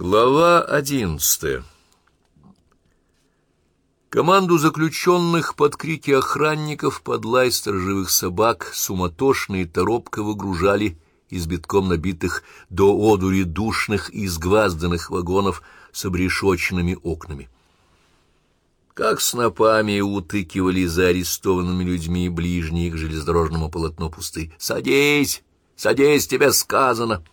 Глава одиннадцатая Команду заключенных под крики охранников, под лай сторожевых собак суматошно и торопко выгружали из битком набитых до одури душных и сгвазданных вагонов с обрешоченными окнами. Как снопами утыкивали за арестованными людьми ближние к железнодорожному полотну пусты. «Садись! Садись, тебе сказано!»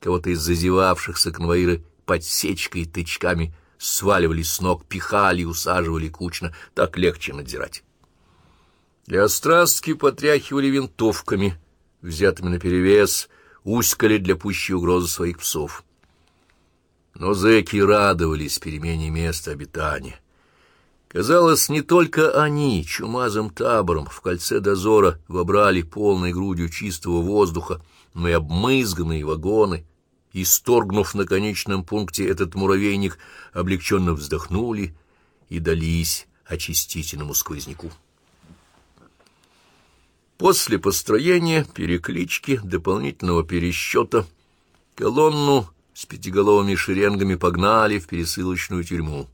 Кого-то из зазевавшихся конвоиры подсечкой и тычками сваливали с ног, пихали, усаживали кучно, так легче надзирать. Для страстки потряхивали винтовками, взятыми наперевес, уськали для пущей угрозы своих псов. Но зэки радовались перемене места обитания. Казалось, не только они, чумазым табором, в кольце дозора вобрали полной грудью чистого воздуха, но и обмызганные вагоны, исторгнув на конечном пункте этот муравейник, облегченно вздохнули и дались очистительному сквозняку. После построения, переклички, дополнительного пересчета, колонну с пятиголовыми шеренгами погнали в пересылочную тюрьму.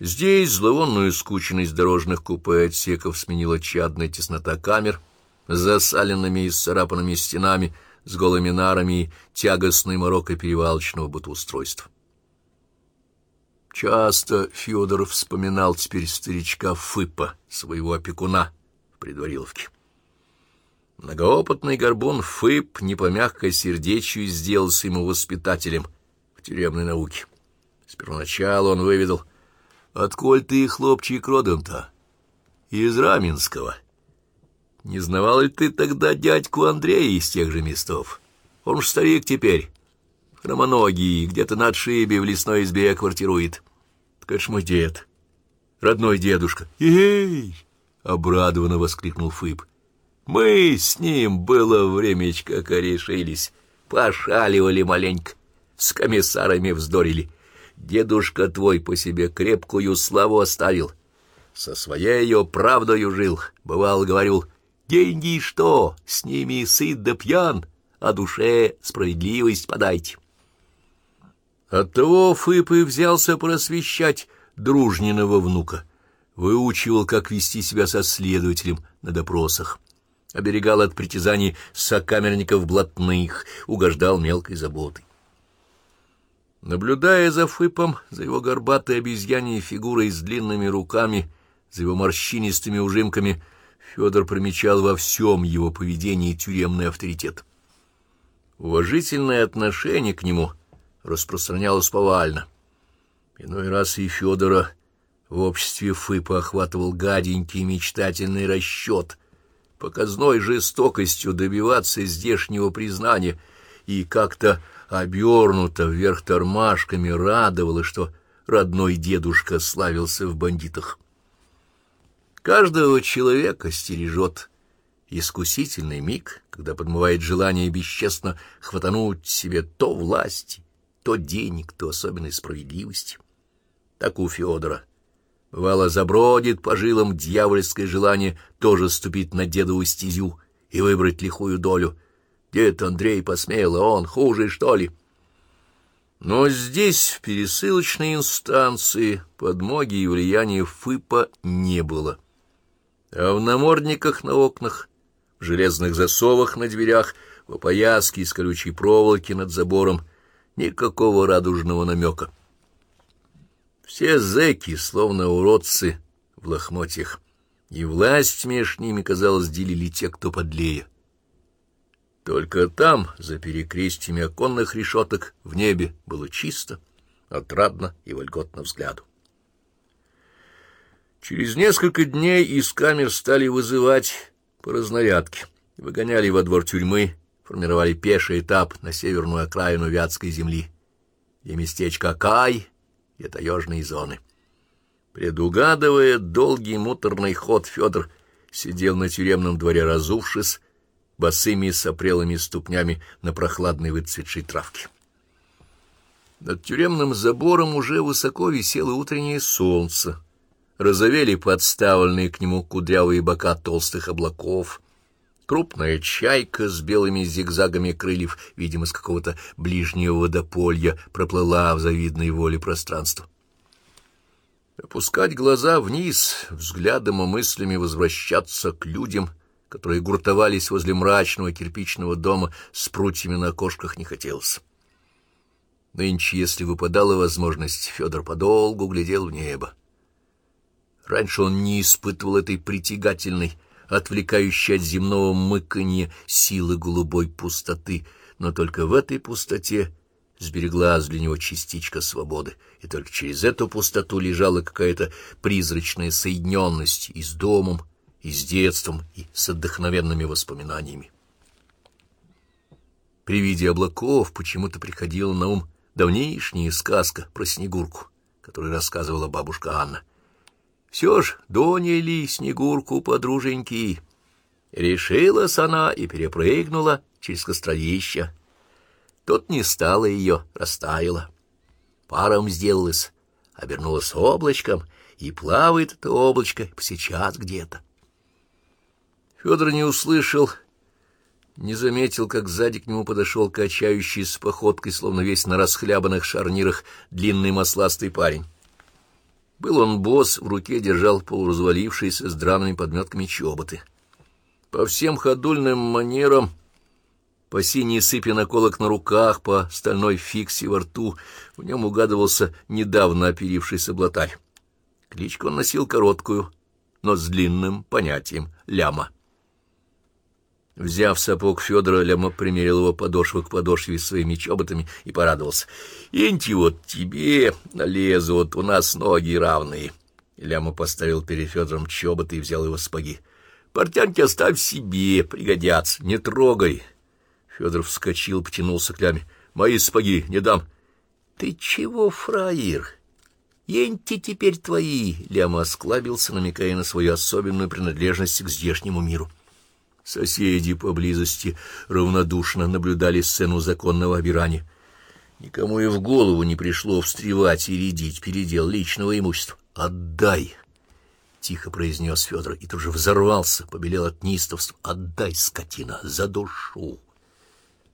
Здесь зловонную скученность дорожных купе отсеков сменила чадная теснота камер засаленными и сцарапанными стенами, с голыми нарами и тягостной морокой перевалочного бытоустройства. Часто Федор вспоминал теперь старичка Фыпа, своего опекуна в предвариловке. Многоопытный горбун Фып не по мягкой сердечью сделался ему воспитателем в тюремной науке. С первоначала он выведал, отколь ты, хлопчик, родом-то? Из Раменского. Не знавал ли ты тогда дядьку Андрея из тех же местов? Он ж старик теперь, хромоногий, где-то на отшибе в лесной избе квартирует. Так это ж мой дед, родной дедушка. Эй! — обрадованно воскликнул Фып. Мы с ним было времечко корешились, пошаливали маленько, с комиссарами вздорили. Дедушка твой по себе крепкую славу оставил, со своей ее правдою жил, бывал, говорил, деньги что, с ними сыт да пьян, а душе справедливость подайте. Оттого Фып и взялся просвещать дружниного внука, выучивал, как вести себя со следователем на допросах оберегал от притязаний сокамерников блатных, угождал мелкой заботой. Наблюдая за Фыпом, за его горбатой обезьяньей фигурой с длинными руками, за его морщинистыми ужимками, Федор примечал во всем его поведении тюремный авторитет. Уважительное отношение к нему распространялось повально. Иной раз и Федора в обществе Фыпа охватывал гаденький мечтательный расчет — показной жестокостью добиваться здешнего признания и как-то обернуто вверх тормашками радовало, что родной дедушка славился в бандитах. Каждого человека стережет искусительный миг, когда подмывает желание бесчестно хватануть себе то власти, то денег, то особенной справедливости. Так у Федора Бывало, забродит по жилам дьявольское желание тоже ступить на дедову стезю и выбрать лихую долю. Дед Андрей посмел, а он хуже, что ли? Но здесь, в пересылочной инстанции, подмоги и влияния ФИПа не было. А в намордниках на окнах, в железных засовах на дверях, в опояске из колючей проволоки над забором никакого радужного намека. Все зэки, словно уродцы в лохмотьях, и власть меж ними, казалось, делили те, кто подлее. Только там, за перекрестьями оконных решеток, в небе было чисто, отрадно и вольготно взгляду. Через несколько дней из камер стали вызывать по разнарядке, выгоняли во двор тюрьмы, формировали пеший этап на северную окраину Вятской земли, и местечко Кай — и таежные зоны. Предугадывая долгий муторный ход, Федор сидел на тюремном дворе, разувшись, босыми сопрелыми ступнями на прохладной выцветшей травке. Над тюремным забором уже высоко висело утреннее солнце. Розовели подставленные к нему кудрявые бока толстых облаков. Крупная чайка с белыми зигзагами крыльев, видимо, с какого-то ближнего водополья, проплыла в завидной воле пространства. Опускать глаза вниз, взглядом и мыслями возвращаться к людям, которые гуртовались возле мрачного кирпичного дома с прутьями на окошках, не хотелось. Нынче, если выпадала возможность, Федор подолгу глядел в небо. Раньше он не испытывал этой притягательной, отвлекающей от земного мыканья силы голубой пустоты, но только в этой пустоте сбереглась для него частичка свободы, и только через эту пустоту лежала какая-то призрачная соединенность и с домом, и с детством, и с отдохновенными воспоминаниями. При виде облаков почему-то приходила на ум давнишняя сказка про Снегурку, которую рассказывала бабушка Анна. Все ж доняли Снегурку подруженьки. Решилась она и перепрыгнула через костровище. Тут не стало ее, растаяла. Паром сделалась, обернулась облачком, и плавает это облачко сейчас где-то. Федор не услышал, не заметил, как сзади к нему подошел качающийся походкой, словно весь на расхлябанных шарнирах, длинный масластый парень. Был он босс, в руке держал полуразвалившиеся с драными подметками чоботы. По всем ходульным манерам, по синей сыпи наколок на руках, по стальной фиксе во рту, в нем угадывался недавно оперившийся блатарь. Кличку он носил короткую, но с длинным понятием — ляма. Взяв сапог Федора, Ляма примерил его подошву к подошве своими чоботами и порадовался. — Инти вот тебе налезут, у нас ноги равные. Ляма поставил перед Федором чоботы и взял его сапоги. — Портянки оставь себе, пригодятся, не трогай. Федор вскочил, потянулся к Ляме. — Мои сапоги не дам. — Ты чего, фраер? Енти теперь твои. Ляма осклабился, намекая на свою особенную принадлежность к здешнему миру. — Соседи поблизости равнодушно наблюдали сцену законного обирания. Никому и в голову не пришло встревать и рядить передел личного имущества. «Отдай!» — тихо произнес Федор и тут же взорвался, побелел от неистовства. «Отдай, скотина, за душу!»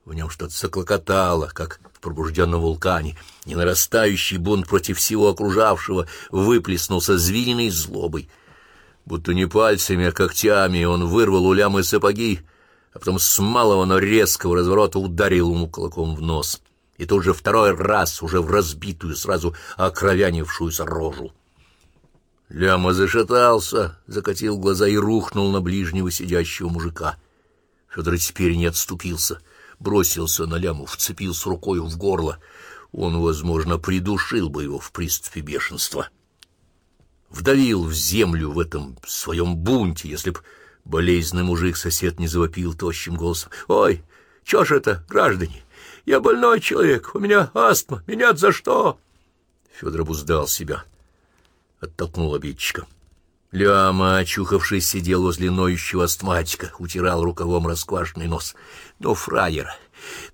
В нем что-то заклокотало, как в пробужденном вулкане, и нарастающий бунт против всего окружавшего выплеснулся звериной злобой — Будто не пальцами, а когтями он вырвал у лямы сапоги, а потом с малого, но резкого разворота ударил ему кулаком в нос. И тут же второй раз, уже в разбитую, сразу окровянившуюся рожу. Ляма зашатался, закатил глаза и рухнул на ближнего сидящего мужика. Федор теперь не отступился, бросился на ляму, вцепился рукою в горло. Он, возможно, придушил бы его в приступе бешенства вдавил в землю в этом своем бунте, если б болезненный мужик-сосед не завопил тощим голосом. «Ой, чё ж это, граждане? Я больной человек, у меня астма, меня за что?» Федор обуздал себя, оттолкнул обидчика. Ляма, очухавшись, сидел возле ноющего астматика, утирал рукавом расквашенный нос. «Ну, фраер,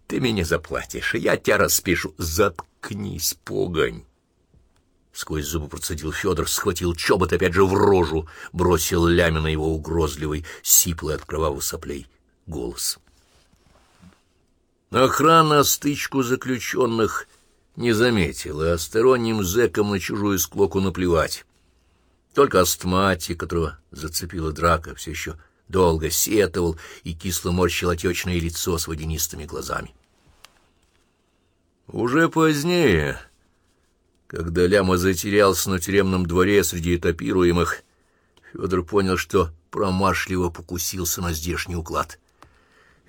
ты меня заплатишь, я тебя распишу. Заткнись, погонь!» Сквозь зубы процедил Федор, схватил чобот опять же в рожу, бросил Лямина его угрозливый, сиплый от кровавых соплей голос. Охрана стычку заключенных не заметила, а сторонним зэкам на чужую склоку наплевать. Только астматик, которого зацепила драка, все еще долго сетовал и кисло морщил отечное лицо с водянистыми глазами. Уже позднее когда Ляма затерялся на тюремном дворе среди этапируемых, Федор понял, что промашливо покусился на здешний уклад.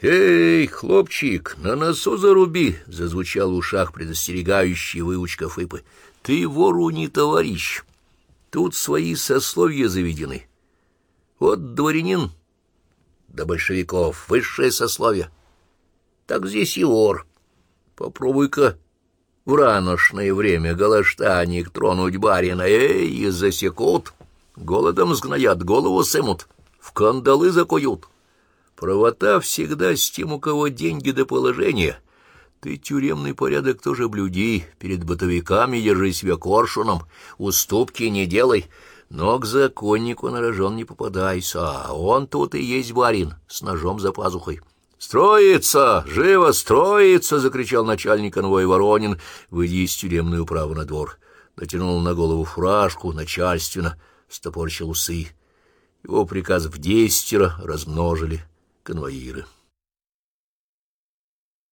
«Эй, хлопчик, на носу заруби!» — зазвучал в ушах предостерегающий выучка Фыпы. «Ты вору не товарищ. Тут свои сословия заведены. Вот дворянин до большевиков, высшее сословие. Так здесь и вор. Попробуй-ка в раношное время галаштаник тронуть барина, эй, засекут, голодом сгноят, голову сымут, в кандалы закуют. Правота всегда с тем, у кого деньги до положения. Ты тюремный порядок тоже блюди, перед бытовиками держи себя коршуном, уступки не делай. Но к законнику на рожон не попадайся, а он тут и есть барин с ножом за пазухой. «Строится! Живо строится!» — закричал начальник конвоя Воронин, выйдя из тюремной управы на двор. Натянул на голову фуражку, начальственно, стопорщил усы. Его приказ в десятеро размножили конвоиры.